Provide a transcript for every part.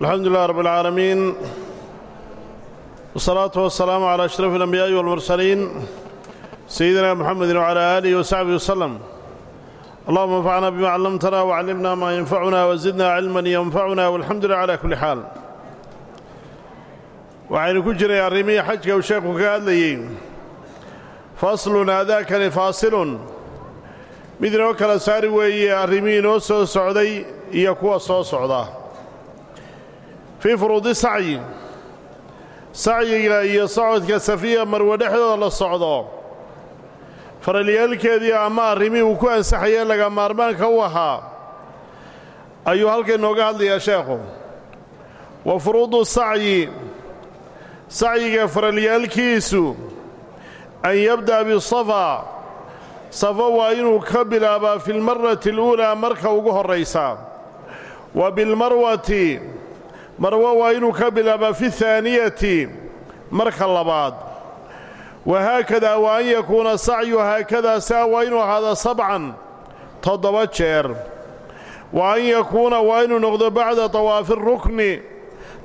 alxamdu lilah rab اlcaalamiin wsalaatu wasalaamu calaa ashraf اlambiyaai walmursaliin sayidina muxamedi wcalaa aalihi wasaxbihi wasalam allahuma anfacna bima callamtana wacallimna maa yanfacuna wasidna cilman yanfacuna walxamdu lilah cala kulli xaal waxaynu ku jiray arrimihii xajka uu sheekhu ka hadlayey faslun aadaakani faasilun. Mid inoo kala saari weeye arrimihii inoo soo socday iyo kuwa soo socda fii furuudi sacyi. Sacyiga iyo socodka safiya marwe dhexdooda la socdo. Faralyaalkeedii ama arrimihii uu ku ansaxayee laga maarmaanka u ahaa. Ayuu halka inooga hadlayaa sheekhu. Wa furuudu sacyi. Sacyiga faralyaalkiisu an yabda'a bisafa. Safa waa inuu ka bilaabaa fi lmarati aluulaa marka ugu horraysa. Wa bilmarwati marwo waa inuu ka bilaabaa fi haaniyati marka labaad. Wahaakadaa wa an yakuuna sacyu haakadaa saa waa inuu ahaada sabcan toddoba jeer. Wa an yakuuna waa inuu noqdo bacda tawaafi rukni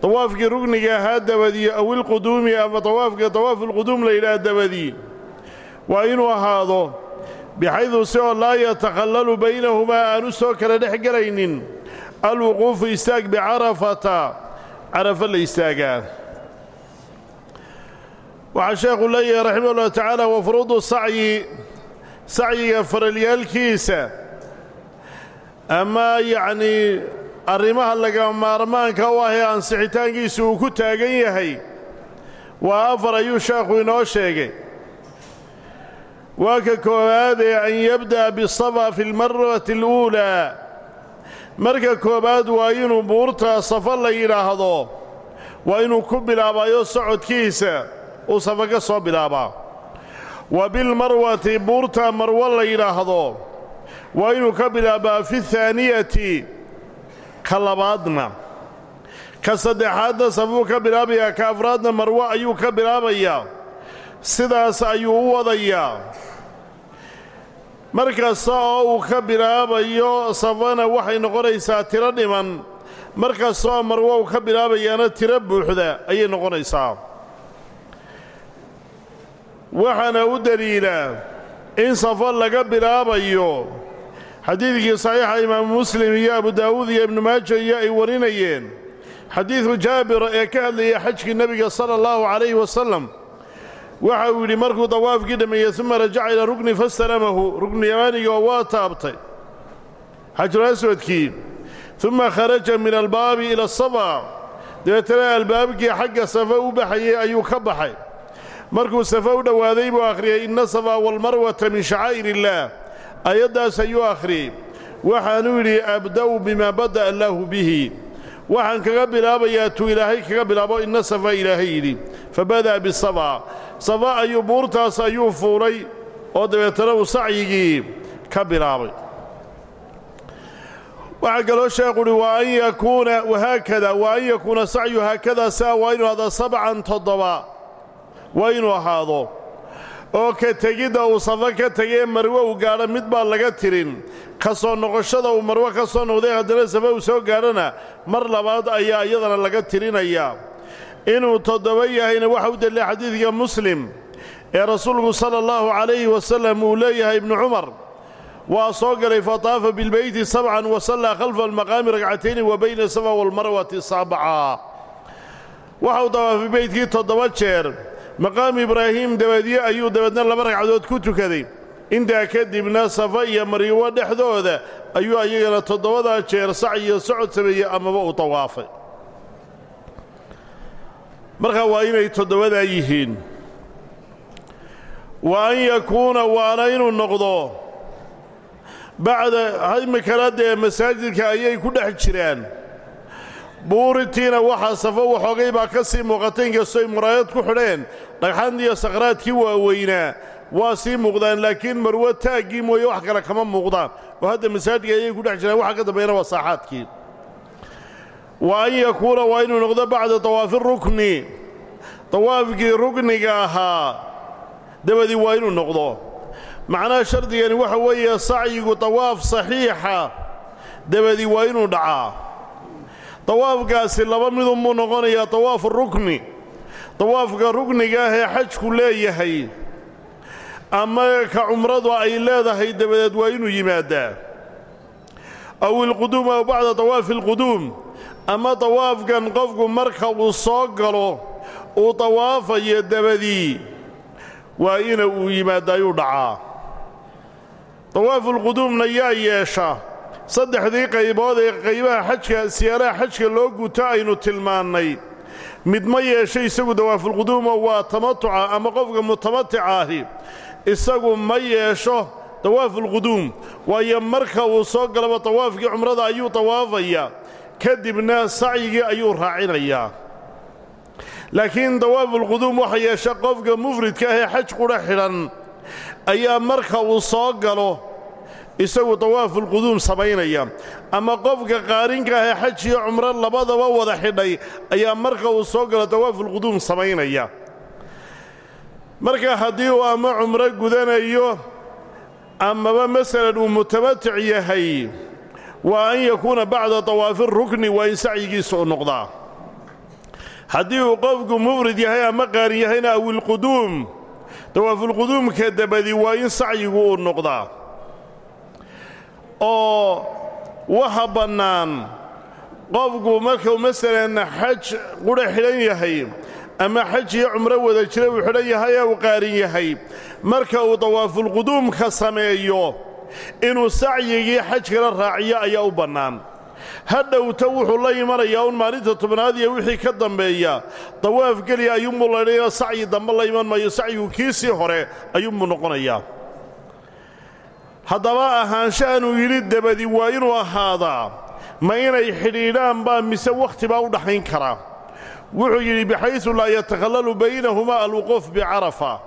tawaafkii rukniga ahaa dabadii awilquduumi ama tawaafka tawaafulquduum la yidhaah dabadii waa inuu ahaado bixaydu si oo laa yatakhallalu baynahumaa aanu soo kala dhex gelaynin. Alwuquufu istaag bicarafata carafa la istaagaa waxaa sheekhu leeyahay raximah ullahu tacaala wa furuudu sacyi sacyiga faralyaalkiisa. Ama yacnii arrimaha laga maarmaanka u ahee ansixitaankiisa uu ku taagan yahay waa afar ayuu sheekhu inoo sheegay. Waa ka koowaadee an yabda'a bisafa fi lmarati aluulaa marka koowaad waa inuu buurta safa la yidhaahdo waa inuu ku bilaabayo socodkiisa uu safa ka soo bilaabaa wa bilmarwati buurta marwo la yidhaahdo waa inuu ka bilaabaa fi haaniyati ka labaadna. Ka saddexaadna safuu ka bilaabayaa ka afraadna marwo ayuu ka bilaabayaa sidaas ayuu u wadayaa mar kasta oo uu ka bilaabayo safana waxay noqonaysaa tiro dhiman. Mar kasta oo marwo uu ka bilaabayaana tiro buuxda ayay noqonaysaa. Waxaana u deliilaa in safo laga bilaabayo. Xadiidkii saxiixa imaamu muslim iyo abu daawuud iyo ibnu maaja iyo ay warinayeen. Xadiidku jaabir ee ka hadlayay xajkii nebiga sala allahu calayhi wasalam waxa uu yidhi markuu dawaafkii dhammeeyey uma rajaca ilaa rukni fastalamahu ruknu yamaaniga oo waa taabtay. Xajul aswadkii. Uma kharaja min albaabi ila asafa dabeetana albaabkii xagga safa u baxayey ayuu ka baxay. Markuu safa u dhowaaday buu akhriyey inna safa walmarwata min shacaa'ir illaah ayaddaas ayuu akhriyey waxaanuu yidhi abda'u bimaa bada'a allaahu bihi waxaan kaga bilaabayaa tuu ilaahay kaga bilaabo inna safa ilaahay yidhi fabada'a bisafa safa ayuu buurtaas ayuu fuulay oo dabeetana uu sacyigii ka bilaabay. Waxaa kaloo sheekhuuhi wa an yakuuna wahaakada wa an yakuuna sacyu haakadaa saa waa inuu ahdaa sabcan toddoba waa inuu ahaado oo ka tegidda uu safa ka tegee marwe uu gaadho mid baa laga tirin. Ka soo noqoshada uu marwe ka soo noqday haddana safa uu soo gaadhana mar labaad ayaa iyadana laga tirinayaa inuu toddoba yahayna waxa u daliila xadiidka muslim ee rasuulku sala allahu calayhi wasallam uu leeyahay ibnu cumar waa soo galay fataafa bilbeyti sabcan wa sallaa khalfa almaqaami ragcatayni wa bayna safa walmarwati sabca waxau dawaafay beydkii toddoba jeer maqaam ibraahim dabadiye ayuu dabeedna laba ragcadood ku tukaday. Intaa kadibna safa iyo maryiwo dhexdooda ayuu ayagana toddobadaa jeer sac iyo socod sameeyey amaba uu tawaafay. Markaa waa inay toddobadaa yihiin. Wa an yakuuna waana inuu noqdo bacda imikana dee masaajidka ayay ku dhex jiraan buuritiina waxaa safo waxoogay baa ka sii muuqata inkastoy muraayad ku xidheen. Dhagxan iyo saqraadkii waaweynaa waa sii muuqdaan laakiin marwo taaggii mooye wax kale kama muuqdaan oo hadda masaajidka ayay ku dhex jiraan waxa ka dambeeyana waa saaxaadkii wa an yakuuna waa inuu noqdo bacda tawaafi rukni. Tawaafkii rukniga ahaa dabadii waa inuu noqdo. Macnaha shardigani waxa weeye sacyigu tawaaf saxiixa dabadii waa inuu dhacaa dawaafkaasi laba midunbuu noqonayaa dawaafu rukni. Dawaafka rukniga ah ee xajku leeyahay ama ka cumradu ay leedahay dabadeed waa inuu yimaadaa. Aw ilquduum aw bacda dawaafi alquduum. Ama dawaafkan qofku marka uu soo galo uu dawaafayo dabadii waa ina uu yimaadaayuu dhacaa. Dawaafulquduumna yaa yeesha saddexdii qaybood ee qaybaha xajka siyaalaha xajka loo guto aynu tilmaannay. Mid ma yeesho isagu dawaafulquduumo waa tamatuca ama qofka mutamatica ahi. Isagu ma yeesho dawaafulquduum waayo marka uu soo galaba dawaafkii cumrada ayuu dawaafaya kadibna sacyigii ayuu raacinayaa. Laakiin dawaafulquduum waxa yeesha qofka mufridka ah ee xaj qudha xidhan ayaa marka uu soo galo isagu dawaafulquduum samaynaya. Ama qofka qaarinka ah ee xaj iyo cumro labadaba wada xidhay ayaa marka uu soo galo dawaafulquduum samaynaya. Marka haddii uu ama cumro gudanayo amaba masalan uu mutamatic yahay waa an yakuuna bacda dawaafi rukni waa in sacyigiisa u noqdaa. Haddii uu qofku mufrid yahay ama qaarin yahayna awilquduum dawaafulquduumka dabadi waa in sacyigu uu noqdaa oo waxa bannaan qofku markuu masalan xaj qudha xidhan yahay ama xaj iyo cumro wada jira uu xidhan yahay ee uu qaarin yahay. Marka uu dawaafulquduumka sameeyo inuu sacyigii xajkala raaciyo ayaa u bannaan. Hadhowta wuxuu la imanayaa un maalinta tobnaad iyo wixii ka dambeeya dawaaf geliya ayuunbuu laydhayaa sacyi dambe la iman maayo sacyigu kiisii hore ayuunbuu noqonayaa haddaba ahaanshahanuu yidhi dabadi waa inuu ahaadaa ma inay xidhiidhaan baa mise wakhti baa u dhaxayn kara. Wuxuu yidhi bixaysu laa yatakhallalu baynahumaa alwuquuf bicarafa.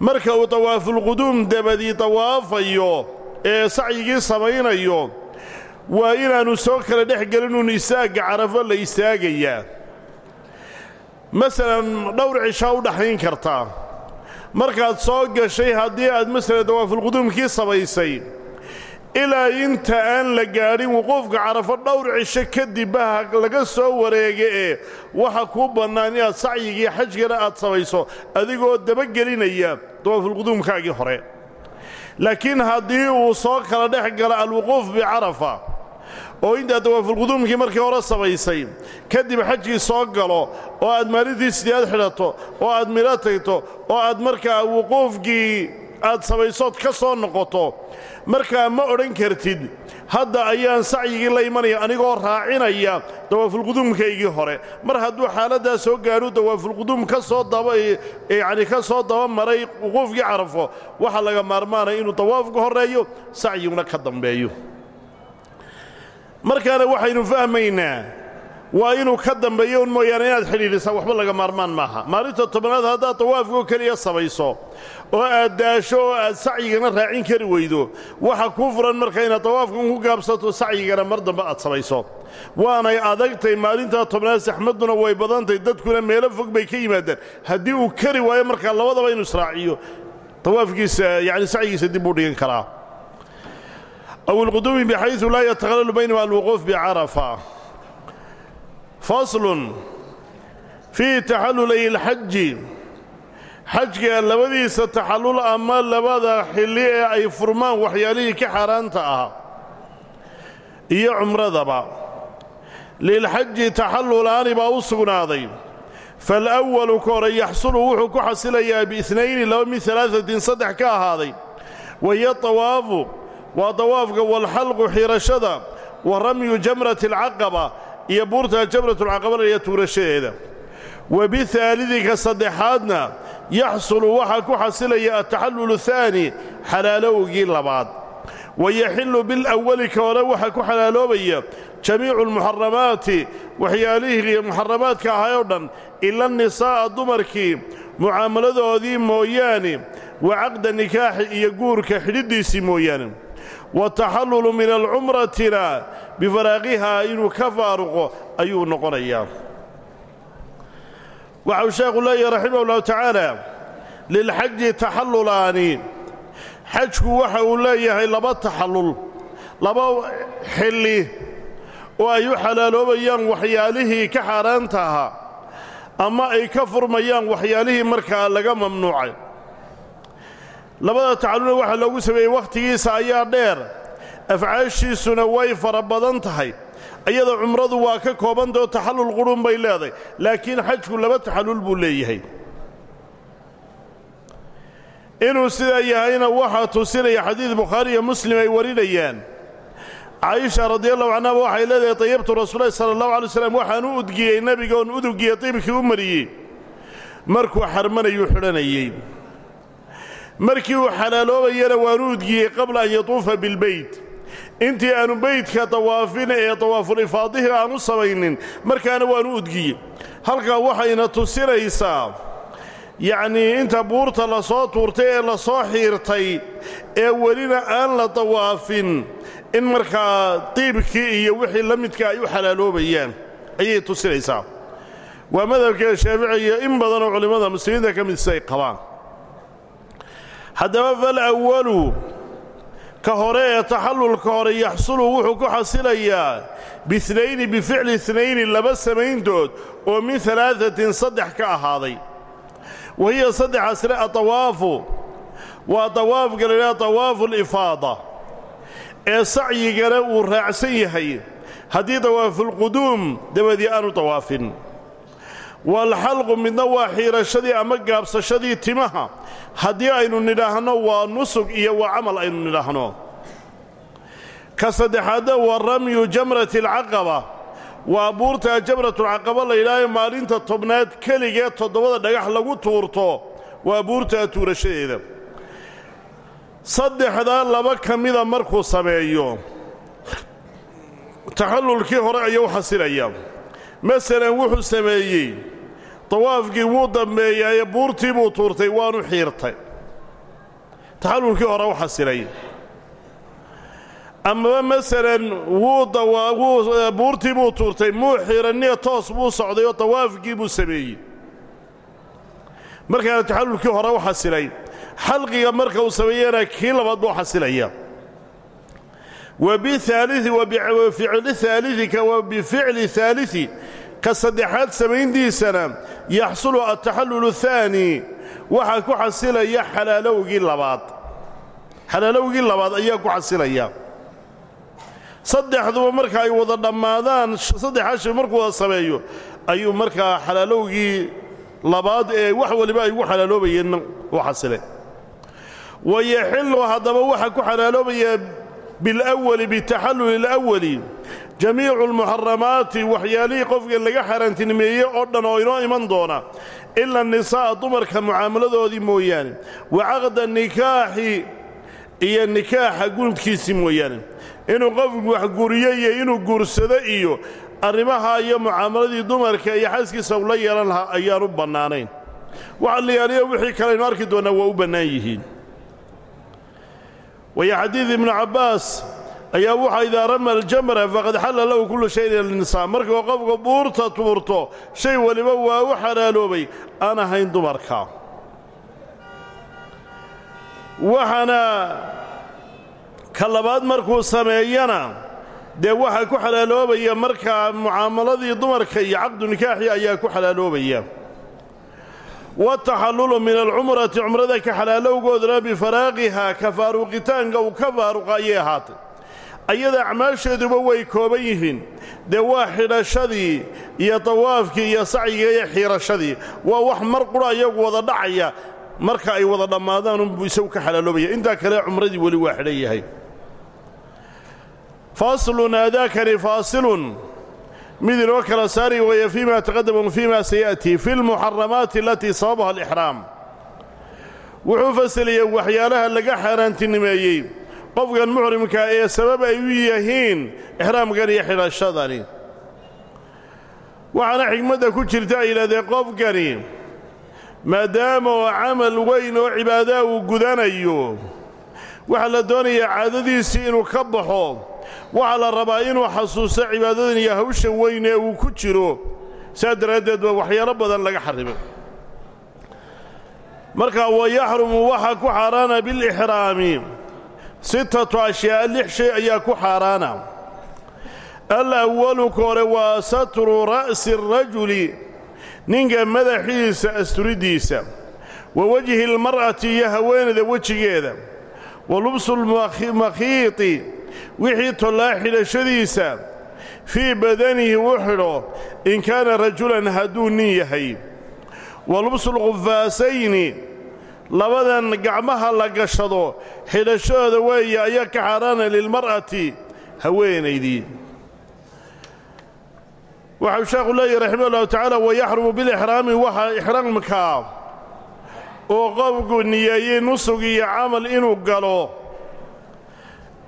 Marka uu dawaafulquduum dabadii dawaafayo ee sacyigii samaynayo waa inaannu soo kala dhex gelinuun istaagga carafo la istaagayaa. Masalan dhowr cishaa u dhaxayn kartaa markaad soo gashay haddii aad masalan dawaafulquduumkii samaysay ilaa inta aan la gaadhin wuquufka carafo dhowr cisho kadibba laga soo wareega ee waxa kuu bannaan inaad sacyigii xajkana aad samayso adigoo dabagelinaya dawaafulquduumkaagii hore. Laakiin haddii uu soo kala dhex galo alwuquuf bicarafa oo intaad dawaafulquduumkii markii hore samaysay kadib xajkii soo galo oo aad maalintii sideed xidhato oo aad midho tagto oo aad markaa wuquufkii aad samaysood ka soo noqoto markaa ma odhan kartid hadda ayaan sacyigii la imanaya anigoo raacinaya dawaafulquduumkaygii hore. Mar hadduu xaaladdaa soo gaadhu dawaafulquduum ka soo daba yacni ka soo daba maray wuquufkii carafo waxaa laga maarmaanaya inuu dawaafku horreeyo sacyiguna ka dambeeyo markaana waxaynu fahmaynaa waa inuu ka dambeeyo un mooyaane inaad xidhiidhisaa waxba laga maarmaan maaha. Maalinta tobnaad haddaad dawaafkoo keliya samayso oo aad daasho oo aad sacyigana raacin kari weydo waxa kuu furan marka inaad dawaafkan ku gaabsato sacyigana mar dambe aad samayso. Waanay adagtay maalintaa tobnaad saxmadduna way badantay dadkuna meelo fog bay ka yimaadaan. Haddii uu kari waayo markaa labadaba inuu israaciyo dawaafkiisa yacni sacyigiisa dib buu dhigan karaa aw ilquduumi bixaysu laa yatakhallalu baynahuma alwuquuf bicarafa faslun fii taxallulay alxaji xajka labadiisa taxallul ama labada xilli ee ay furmaan waxyaalihii ka xaaraanta ahaa iyo cumradaba lilxaji taxallulaani baa u sugnaaday faalawalu ka hore yaxsulu wuxuu ku xasilayaa biinayni laba min alaaثatin saddex ka ahaaday wahiyo طawaafu waa dawaafka walxalqu xirashada wa ramyu jamrati alcaqaba iyo buurta jamratulcaqaba laya tuurashadeeda. Wa bihaalidika saddexaadna yaxsulu waxaa ku xasilaya altaxallulu haani xalaalowgii labaad. Wa yaxillu bilawali ka hore waxaa ku xalaaloobaya jamiicu almuxaramaati waxyaalihii muxaramaadka ahay oo dhan ila nisaa'a dumarkii mucaamaladoodii mooyaane wa caqda nikaaxi iyo guurka xidhiddiisii mooyaane wataxallulu min alcumratina bifaraaqihaa inuu ka faaruqo ayuu noqonayaa. Waxau sheekhu leeyahy raximah ullahu tacaala lilxaji taxallulaani xajku waxa uu leeyahay laba taxallul laba xilli oo ay u xalaaloobayaan waxyaalihii ka xaaraanta ahaa ama ay ka furmayaan waxyaalihii markaa laga mamnuucay labada tacallulna waxaa loogu sameeyey wakhtigiisa ayaa dheer. Afcaashiisuna way fara badan tahay. Iyada cumradu waa ka koobantao taxallul qurun bay leedahay laakiin xajku laba taxallul buu leeyahay. Inuu sidaa yahayna waxaa tusinaya xadiid bukhaari iyo muslim ay warinayaan. Caaisha radiallahu canhaba waxay leedahay tayibtu rasuulahi sala allahu alay slam waxaan u udgiyey nebiga oon uduggiya tiibkii u mariyey. Markuu xarmanayuu xidhanayey markii uu xalaaloobayana waanu udgiyey qabla an yatuufa bilbeyt. Intii aanu beydka dawaafin ee dawaafulifaadihi aanu samaynin markaana waanu udgiyey. Halkaa waxayna tusinaysaa yacnii inta buurta la soo tuurtay ee la soo xiirtay ee welina aan la dawaafin in markaa diibkii iyo wixii la midka ay u xalaaloobayaan. Ayay tusinaysaa. Waa madhabka shaaficiga in badanoo culimmada muslimiinta ka midsi ay qabaan haddaba fal awalu ka hore ee taxallulka hore yaxsulu wuxuu ku xasilayaa biinayni bificli inayni laba samayntood oo min alaaatin saddex ka ahaaday. Wa hiya saddexaasle adawaafu waa dawaafka laydhaha dawaafu lifaada ee sacyigana uu raacsan yahay. Haddii dawaafulquduum dabadii aanu dawaafin waalxalqu midna waa xiirashadii ama gaabsashadii timaha. Haddii aynu nidhaahno waa nusug iyo waa camal aynu nidhaahno. Ka saddexaadna waa ramyu jamrati alcaqaba. Waa buurta jamratulcaqaba layidhaahayo maalinta tobnaad keligee toddobada dhagax lagu tuurto waa buurtaa tuurashadeeda. Saddexdaa laba ka mida markuu sameeyo. Taxallulkii hore ayuu xasilaya masalan wuxuu sameeyey. Dawaafkii wuu dambeeyaaye buurtii buu tuurtay waanu xiirtay. Taxallulkii hore u xasilay amaba masalan wuu wuu buurtii buu tuurtay muu xiiraniya toos buu socday oo dawaafkii buu sameeyey. Markaana taxallulkii hore u xasilay xalqiga marka uu sameeyana kii labaad buu xasilaya wa biaalii wa ficli aalika wa bificli aalii ka saddexaad samayntiisana yaxsulu altaxallulu ahaani waxaa ku xasilaya xalaalowgii labaad. Xalaalowgii labaad ayaa ku xasilaya. Saddexduba marka ay wada dhammaadaan saddexaa shay markuu wada sameeyo ayuu markaa xalaalowgii labaad ee wax waliba ay ugu xalaaloobayeen u xasile. Wa yaxillu haddaba waxaa ku xalaaloobaya bilawali bitaxalluli alawali jamiicu almuxaramaati waxyaalihii qofka laga xaaraantinimeeyey oo dhan oo inoo iman doona ila nisaa'a dumarka mucaamaladoodii mooyaane wa caqda nikaaxi iyo nikaaxa gundkiisii mooyaane inuu qofku wax guriyo iyo inuu guursado iyo arrimaha iyo mucaamaladii dumarka iyo xaaskiisa ula yeelan lahaa ayaan u bannaanayn waxa layaaliyo wixii kalaynu arki doonnaa waa u bannaan yihiin waya xadiid ibnu cabbaas ayaa wuxa idaa rama aljamra faqad xalla lahu kullu shayin ila nisaa markuu qofka buurta tuurto shay waliba waa u xalaaloobay aan ahayn dumarka waxaana ka labaad markuu sameeyana dee waxaa ku xalaaloobaya markaa mucaamaladii dumarka iyo caqdu nikaaxi ayaa ku xalaaloobaya wataxallulu min alcumrati cumrada ka xalaalowgoodana bifaraaqihaa ka faaruqitaanka uu ka faaruqa ayay ahaatay ayada acmaasheeduba way kooban yihiin dee waa xidhashadii iyo dawaafkii iyo sacyiga iyo xiirashadii waa wax mar qura iyagu wada dhacaya marka ay wada dhammaadaan unbuu isagu ka xalaaloobaya intaa kale cumradii weli waa xidhan yahay faaslun aadaakani faasilun mid inoo kala saari weeye fii ma taqadama wa fii ma saya'tii fi lmuxaramaati alatii sababaha alixraam. Wuxuu fasiliyey waxyaalaha laga xaaraantinimeeyey qofkan muxrimkaa ee sabab ay u yihiin ixraamkan iyo xidhashadani. Waxaana xigmadda ku jirta ay yidhahdeen qofkani maadaama oo camal weyn oo cibaadaa uu gudanayo waxaa la doonayaa caadadiisii inuu ka baxo waxaa la rabaa inuu xasuusto cibaadadan iyo hawshan weyn ee uu ku jiro. Saa daraaddeed baa waxyaalo badan laga xarrimay markaa wa yaxrumu waxaa ku xaaraana bilixraami sittatu ashyaa lix shay ayaa ku xaaraana. Alawalu ka hore waa satru ra'si arajuli ninka madaxiisa asturiddiisa wa wejhi almar'ati iyo haweenayda wejigeeda. Wa lubsu lmakhiiti wixii tollaa xidhashadiisa fii badanihi u xidho in kaana rajulan hadduu nin yahay. Wa lubsu lqufaasayni labadan gacmaha la gashado xidhashadooda weeye ayaa ka xaaraana lilmar'ati haweenaydii waxau sheekhu leeyahy raximah ullahu tacaala wayaxrumu bilixraami waxaa ixraamkaa oo qofku niyeeyey nusug iyo camal inuu galo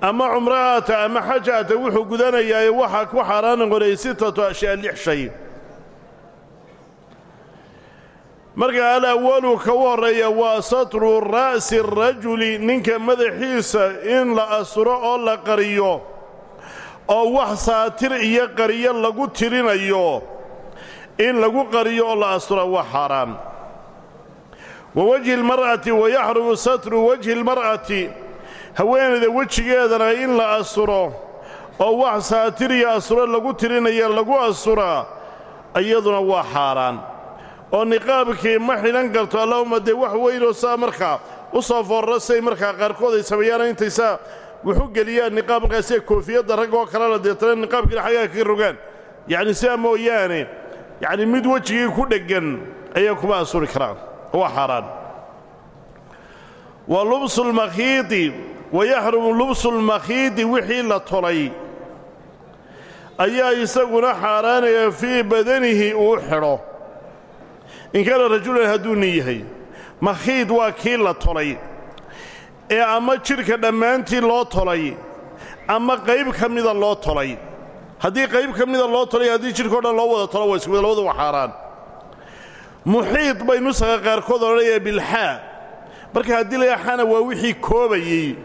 ama cumro ama xaj wuxuu gudanayaaye waxaa ku xaaraana qoray sitatu ashyaa lix shay. Marka alawalu ka u horreeya waa satru ra'si arajuli ninka madaxiisa in la asuro oo la qariyo oo wax saatir iyo qariyo lagu tirinayo in lagu qariyo oo la asuro waa xaaraan wa wejhi almar'ati wayaxrumu satru wejhi almar'ati haweenayda wejigeedana in la asuro oo wax saatir iyo asuro lagu tirinayo lagu asuraa iyaduna waa xaaraan. Oo niqaabkii ma xidhan karto allahuma dee wax weynoo saa markaa u soo foorro siay markaa qaarkood ay sameeyaana intay saa wuxu geliyaan niqaab markaa sida koofiyadda rag oo kalena deetana niqaabkiina xaggaa kaga rogaan. Yacni sidaa mooyaane yacni mid wejigii ku dheggan ayaa kuma asuri karaan. Waa xaaraan. Wa lubsu lmakhiidi wayaxrumu lubsu lmakhiidi wixii la tolay ayaa isaguna xaaraanaya fii badanihi uu xidho in kaana rajulan hadduu nin yahay makhiid waa kii la tolay ee ama jidhka dhammaantii loo tolay ama qayb ka mida loo tolay haddii qayb ka mida loo tolay haddii jidhkao dhan loo wada tolo waa isku labadu waa xaaraan muxiid bay nusaga qaarkood odhanaya bilxaa marka haddii layaxana waa wixii koobayey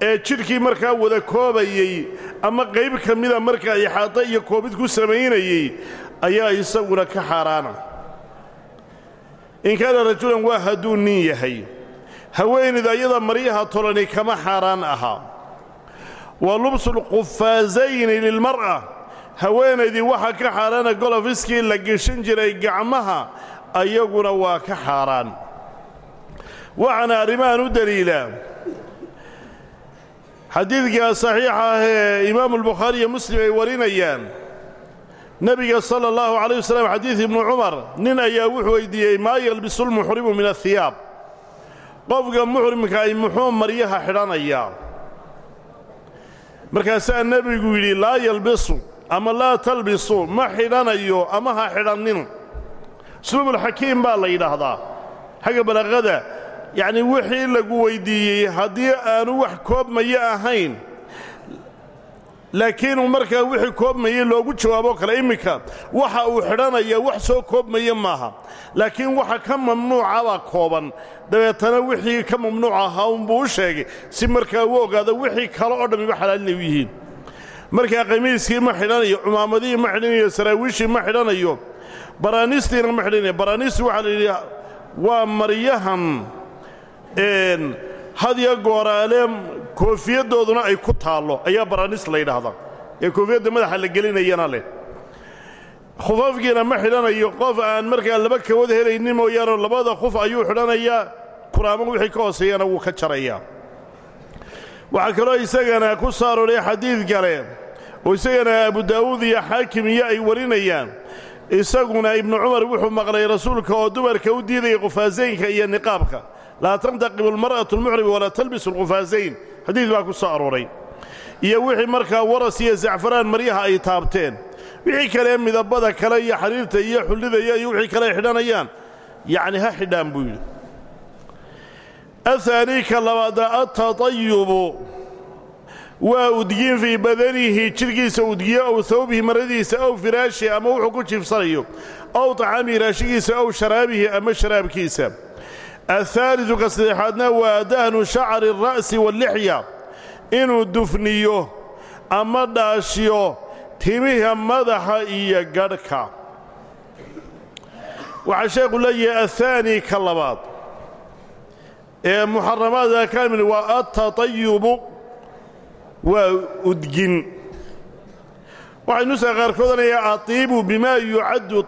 ee jidhkii markaa wada koobayey ama qayb ka mida markaa ixaado iyo koobid ku samaynayey ayaa isaguna ka xaaraana. In kaana rajulan waa hadduu nin yahay. Haweenayda ayada maryaha tolani kama xaaraan aha. Wa lubsu lqufaasayni lilmar'a. Haweenaydii waxaa ka xaaraana golofiskii la geshan jiray gacmaha ayaguna waa ka xaaraan. Waxaana arrimahan u deliilaa xadiidka saxiixa ah ee imaamu albukhaari iyo muslim ay warinayaan. Nebiga sala allahu calayh wasalam xadiid ibnu cumar nin ayaa wuxuu weydiiyey maa yalbisu lmuxrimu min ahiyaab qofka muxrimka ay muxuu maryaha xidhanayaa markaasaa nebigu yidhi laa yalbisu ama laa talbisu ma xidhanayo ama ha xidhannin usluubulxakiim baa la yidhaahdaa. Xagga balaaqada yacnii wixii lagu weyddiiyey haddii aanu wax koobmayo ahayn laakiinuu markaa wixii koobmayey loogu jawaabo kale imminka waxa uu xidhanaya wax soo koobmaya maaha. Laakiin waxa ka mamnuucabaa kooban. Dabeetana wixii ka mamnuuc ahaa unbuu u sheegay si markaa u ogaado wixii kale oo dhammiba xalaalinay u yihiin. Markaa qamiiskii ma xidhanayo cumaamadihii ma xidhanayo saraawiishii ma xidhanayo baraanistiina ma xidhanayo. Baraanisti waxaa la yidhi waa maryahan hadya gooraale koofiyaddooduna ay ku taallo ayaa baraanis la yidhaahdaa ee koofiyadda madaxa la gelinayana leh. Khufafkiina ma xidhanayo qof aan markaa laba kawad helaynin mooyaane labada khuf ayuu xidhanayaa kuraamo wixii ka hooseeyana wuu ka jarayaa. Waxaa kaloo isagana ku soo arooray xadiid kale oo isagana abu daa'uud iyo xaakim iyo ay warinayaan. Isaguna ibnu cumar wuxuu maqlay rasuulka oo dumarka u diidaya qufaasaynka iyo niqaabka laa tantaqibu almar'atu almuxrima walaa talbisu alqufaasayn xadiid baa ku soo arooray. Iyo wixii markaa waras iyo zacfaraan maryaha ay taabteen. Wixii kale midabada kale iyo xariirta iyo xullidaya iyo wixii kale ay xidhanayaan. Yacni ha xidhaan buu yidhi. Ahaanii ka labaada altatayubu waa udgiin fii badanihi jidhkiisa udgiyo ow hawbihi maradiisa ow firaashi ama wuxuu ku jiifsanayo. Ow tacaamihi raashigiisa ow sharaabihi ama sharaabkiisa ahaalidu ka saddexaadna waa dahnu shacri alra'si wallixya inuu dufniyo ama dhaashiyo timiha madaxa iyo gadhka waxaa sheekhu leeyahay ahaani ka labaad ee muxaramaadka kaamil waa altatayubu waa udgin waxay nusaa qaarkood odhanayaa atiibu bimaa yucaddu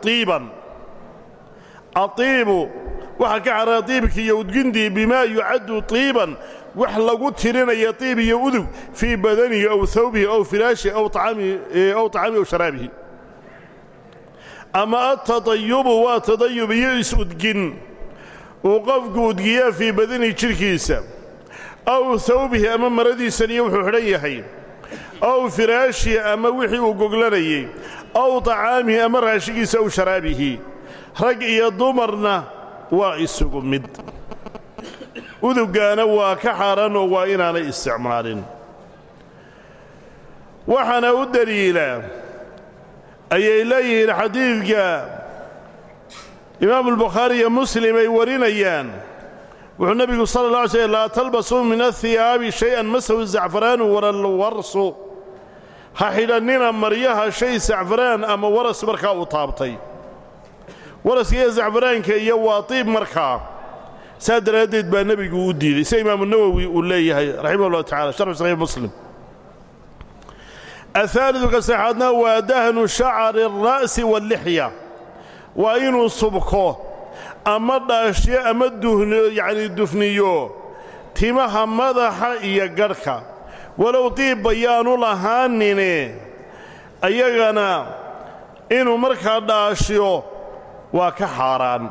atiibu waxaa ka xaraa tiibkii iyo udgindii bimaa yucaddu tiiban. Wax lagu tirinaya tiib iyo udug fii badanihi aw hawbihi aw firaashihi aw acaamihi aw sharaabihi. Ama atadayubu waa tadayub iyo is-udgin uu qofku udgiyaa fii badanihi jidhkiisa aw hawbihi ama maradiisaniyo wuxuu xidhan yahay. Aw firaashihi ama wixii uu goglanayey aw tacaamihi ama raashigiisa aw sharaabihi. Rag iyo dumarna waa isugu mid. Uduggaana waa ka xaaraanoo waa inaanay isticmaalin. Waxaana u deliila ayay leeyihiin xadiidka imaamulbukhaari iyo muslim ay warinayaan. Wuxuu nebigu sala alla alay slm laa talbasuu min ahiyaabi shay-an masahu zacfaraanu walalwarsu ha xidhannina maryaha shay sacfaraan ama waras markaa uu taabtay waraska iyo zacfaraanka iyo waa tiib markaa saa daraaddeed baa nebigu u diiday sida imaamu nawowi uu leeyahay raximah llahu tacala sharxu saxiix muslim. Ahaalidu ka saxaadna waa dahnu shacari alra'si wallixya waa inuu subko ama dhaashyo ama yacni dufniyo timaha madaxa iyo gadhka walow diib bayaanu lahaanine ayagana inuu markaa dhaashiyo waa ka xaaraan.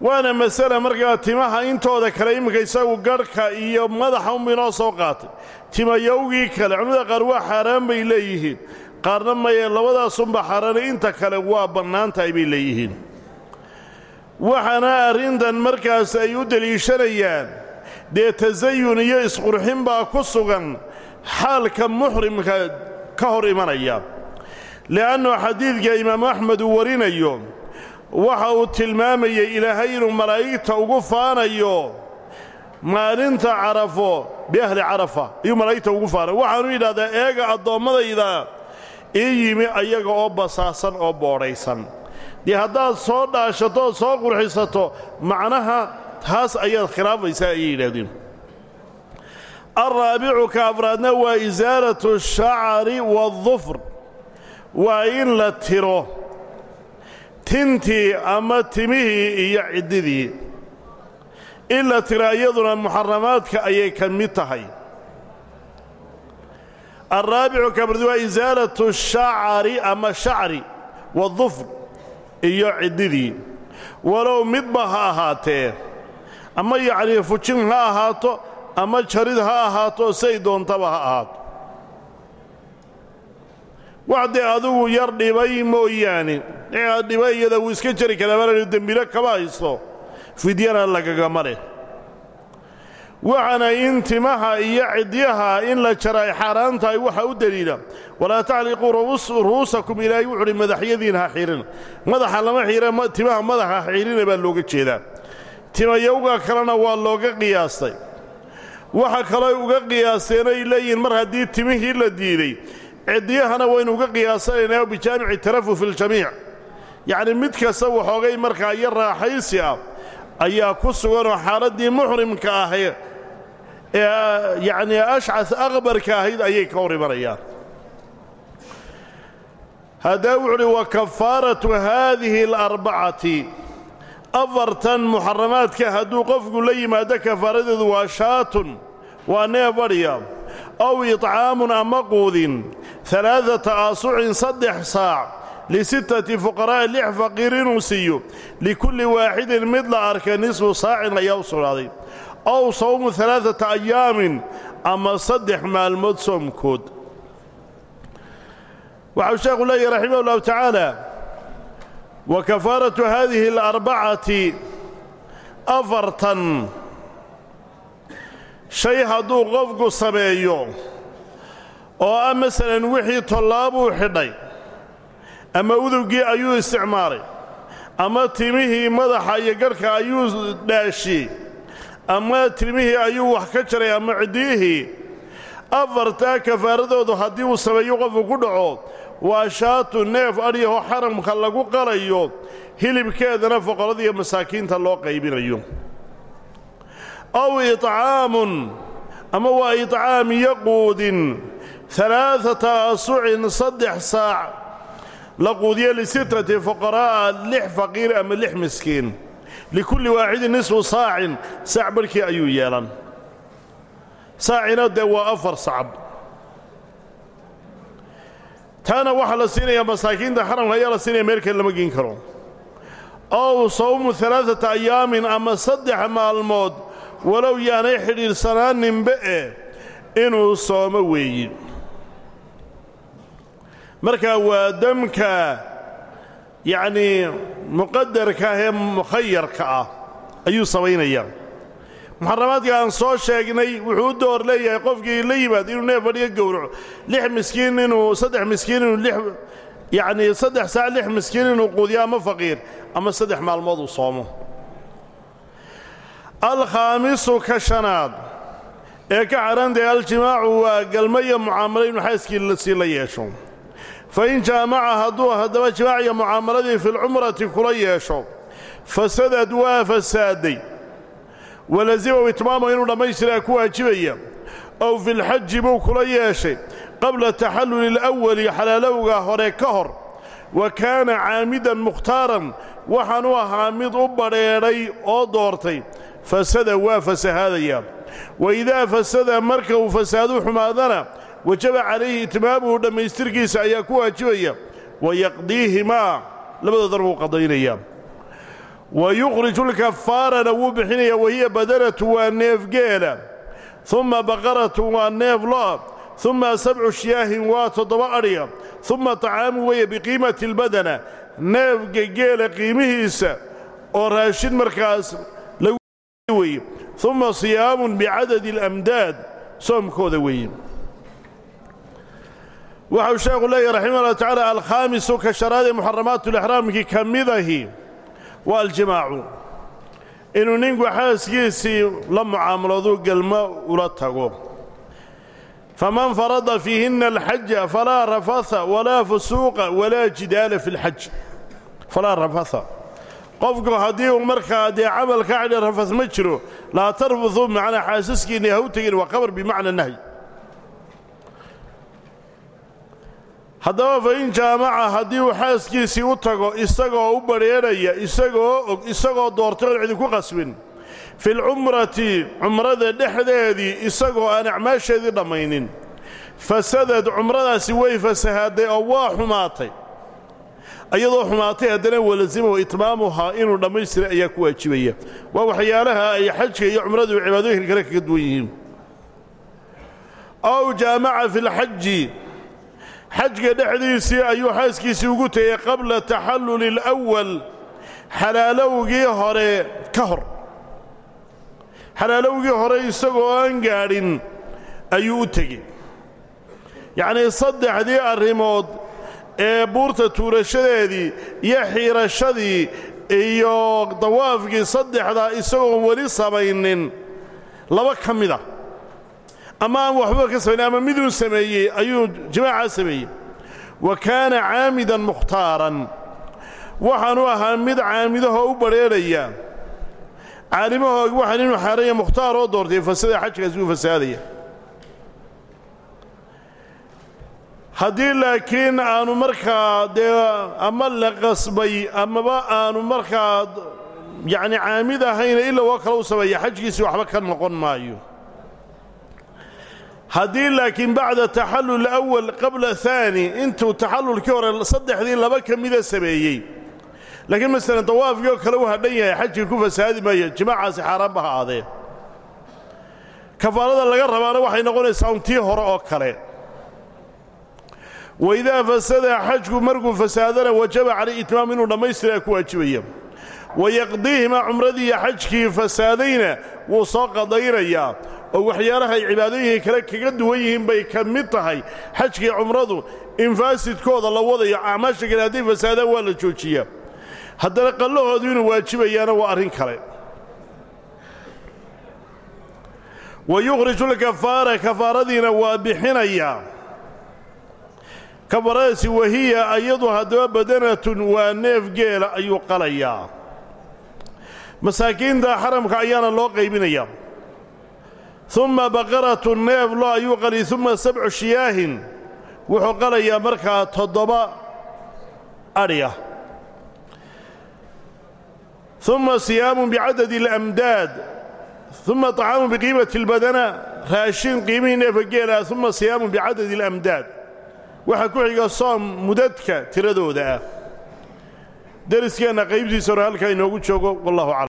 Waana masale markaa timaha intooda kale imminka isagu gadhka iyo madaxa unba inoo soo qaatay. Timayowgii kale culimada qaar waa xaaraan bay leeyihiin. Qaarna maye labadaasunba xaaraanay inta kale waa bannaan tahay bay leeyihiin. Waxaana arrintan markaas ay u deliishanayaan dee tasayun iyo isqurxin baa ku sugan xaalka muxrimka ka hor imanaya le'annu xadiidka imaamu axmed uu warinayo waxa uu tilmaamayay ilaahay inuu malaa'igta ugu faanayo maalinta carafo biahli carafa ayuu malaa'igta ugu faanay waxaanu yidhahdaa eega addoommadayda ii yimi ayaga oo basaasan oo boodhaysan dee haddaad soo dhaashato ood soo qurxisato macnaha taas ayaad khilaafaysaa ayay yidhaahdeen alraabicu ka afraadna waa isaalatu shacari waadufr waa in la tiro tintii ama timihii iyo ciddidii. In la tiro iyaduna muxaramaadka ayay ka mid tahay. Alraabicu kabardi waa isaalatu shacari ama shacri waadufr iyo ciddidii. Walow midba ha ahaatee ama yacnii fujin ha ahaato ama jarid ha ahaato say doontaba ha ahaato wax dee adigu yar dhibay mooyaane aa dhibay iyada wuu iska jari karaa malanu dembilo kama haysto fidyana lagagama leh waxaana in timaha iyo cidyaha in la jara ay xaaraan tahay waxaa u deliila walaa tacliquu ru'uusakum ilaahay wuxu uhi madaxyadiina ha xiirina madaxa lama xiira timaha madaxa ha xiirina baa looga jeedaa. Timayowga kalena waa looga qiyaastay. Waxa kalooy uga qiyaasteen ay leeyihiin mar haddii timihii la diiday cidyahana waynu uga qiyaasanaynaa bijaamici tarafu fi ljamiic yacni mid kasta waxoogay markaa iyo raaxaysi ah ayaa ku suganoo xaaladdii muxrimka ah ee yacnii ashcas aqbarka ahayd ayay ka hor imanayaan haddaa wuxu uhi wa kafaaratu haadihi alarbacati afartan muxaramaadka hadduu qofku la yimaado kafaaradeedu waa shaatun waa neef adhiya aw itcaamun ama quudin alaaata aasucin saddex saac lisittati fuqaraa'i lix faqiir inuu siiyo. Likulli waaxidin mid la arka nisfu saacin ayaa u sugnaaday aw sawmu alaaata ayaamin ama saddex maalmood soomkood. Waxau sheekhu leeyahy raximah ullahu tacaala wa kafaaratu haadihi alarbacati afartan. Shay hadduu qofku sameeyo oo ah masalan wixii tollaabuu xidhay ama uduggii ayuu isticmaalay ama timihii madaxa iyo garhka ayuu dhaashiyey ama timihii ayuu wax ka jaray ama ciddiyihii afartaa kafaaradoodu haddii uu sameeyo qofku ku dhaco waa shaatu neef adhyahoo xaramka lagu qalayo hilibkeedana foqollada iyo masaakiinta loo qaybinayo. Aw itcaamun ama waa itcaam iyo quudin alaaata asucin saddex saac la quudiyo lisittati fuqaraa'a lix faqiir ama lix miskiin likulli waaxidin nisfu saacin saac barhkii ayuu yeelan saacina dee waa afar sacab taana waxaa la siinayaa masaakiinta xaramka ayaa la siinaya meel kale lama geen karo ow sawmu alaaata ayaamin ama saddex maalmood walow yaanay xidhiidhsanaaninba e inuu soomo weeyi markaa waa demka yacnii muqadarka ah ee mukhayarka ah ayuu samaynayaa. Muxaramaadka aan soo sheegnay wuxuu door leeyahay qofkii la yimaad inuu neef fadhiyo gowraco. Lix miskiin inuu saddex miskiin inuu lix yacnii saddex saac lix miskiin inuu quudiyo ama faqiir ama saddex maalmood uu soomo. Alkhaamisu ka shanaad ee ka xarantahay aljimaacu waa galmo iyo mucaamalo inuu xaaskii sii la yeesho fa in jaamaca hadduu haddaba jimaac iyo mucaamaladii filcumrati kula yeesho fasadad waa fasaaday walasimahu itmaamo inuu dhammaystiraa ku waajibaya ow filxaji buu kula yeeshay qabla taxalluli alawali xalaalowga hore ka hor wa kaana caamidan mukhtaaran waxaanu ahaa mid u badheedhay oo doortay fasada waa fasahaadaya wa idaa fasada marka uu fasaadu xumaadana wajaba calayhi itmaamuhu dhammaystirkiisa ayaa ku waajibaya wa yaqdiihimaa labadoodana wuu qadaynaya wa yukhriju lkafaarana wuu bixinaya wahiya badanatu waa neef geela umma baqaratu waa neef lo'a umma sabcu shiyaahin waa toddoba adhiga umma طacaamu weeye biqiimati اlbadana neefga geela qiimihiisa oo raashin markaas lagu weye umma siyaamun bicadadi اlamdaad soomkooda weeye waxau sheekhu leeyahy raximah ullah tacaala alkhaamisu ka sharaadee muxaramaatu lixraamkii ka midahi waa aljimaacu. Inuu ninku xaaskiisii la mucaamalooduu gelmo ula tago. Faman farada fiihinna alxaja falaa rafatha walaa fusuuqa walaa jidaala fi lxaj falaa rafatha qofku haddii uu markaa dee camal ka cadhi rafad ma jiro laa tarfuduu macnaa xaasaskiinni ha u tegin waa qabar bimacna nahyi haddaba fa in jaamaca haddii uu xaaskiisii u tago isagoo u badrheedhaya isagoo og isagoo doortay oon cidinku qasbin filcumrati cumrada dhexdeedii isagoo aan acmaasheedii dhammaynin. Fasadad cumradaasi way fasahaadday oo waa xumaatay. Iyadoo xumaatay haddana walasimahu itmaamuhaa inuu dhammaystira ayaa ku waajibaya. Waa waxyaalaha ay xajka iyo cumradu cibaadooyinka kale kaga duwan yihiin. Ow jaamaca fi xajka dhexdiisii ayuu xaaskiisii ugu tegey qabla taxalluli alawal xalaalowgii hore ka hor. Xalaalowgii hore isagoo aan gaadhin ayuu u tegey. Yacnii saddexdii arrimood ee buurta tuurashadeedii iyo xiirashadii iyo dawaafkii saddexdaa isagoon weli samaynin laba ka mid a ama aan waxba ka samayn ama miduu sameeyey ayuu jimaacaa sameeyey. Wa kaana caamidan mukhtaaran waxaanu ahaa mid caamidahoo u badrheedhaya caalimahoogi waxaan inuu xaaranya mukhtaar oo doortay fasada xajkaasi uu fasaadaya. Haddii laakiin aanu markaa dee ama la qasbay amaba aanu markaa yacni caamid ahayna ila waa kale u sameeya waxba ka noqon maayo haddii laakiin bacda taxallul awal qabla haani intuu taxallulkii hore saddexdii laba ka mida sameeyey. Laakiin masalan dawaafkii oo kale uu hadhan yahay xajkii ku fasahaadi maayo jimaacaasi xaaraanba ha aadee. Kafaarada laga rabaana waxay noqonaysaa untii hore oo kale. Waidaa fasada xajku markuu fasaadana wajaba calayh itmaam inuu dhammaystiraa ku waajibaya. Wayaqdiihimaa cumradii iyo xajkii fasaadayna wuu soo qadaynayaa oo waxyaalaha ay cibaadooyinka kale kaga duwan yihiin bay ka mid tahay. Xajkii cumradu in faasidkooda la wadayo acmaasha kale hadday fasaadaan waa la joojiyaa. Haddana qallahoodu inuu waajibayaana waa arrin kale. Wa yukhriju lkafaara kafaaradiina waa bixinayaa kafaaradaasi wahiya ayadu haddaba badanatun waa neef geela ayuu qalayaa. Masaakiinta xaramka ayaana loo qaybinayaa uma baqaratu neef lo ayuu qali uma sabcu shiyaahin wuxuu qalayaa markaa toddoba adhiya uma siyaamun bicadadi اlamdaad uma طacaamun biqiimati اlbadana raashin qiimihii neefka geela uma siyaamun bicadadi اlamdaad waxaa ku xiga soom mudadka tiradooda ah deriskeenna qaybtiisa hore halkaa inoogu joogo wallahu aclam